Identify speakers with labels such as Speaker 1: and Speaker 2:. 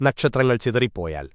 Speaker 1: നക്ഷത്രങ്ങൾ ചിതറിപ്പോയാൽ